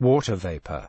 water vapor.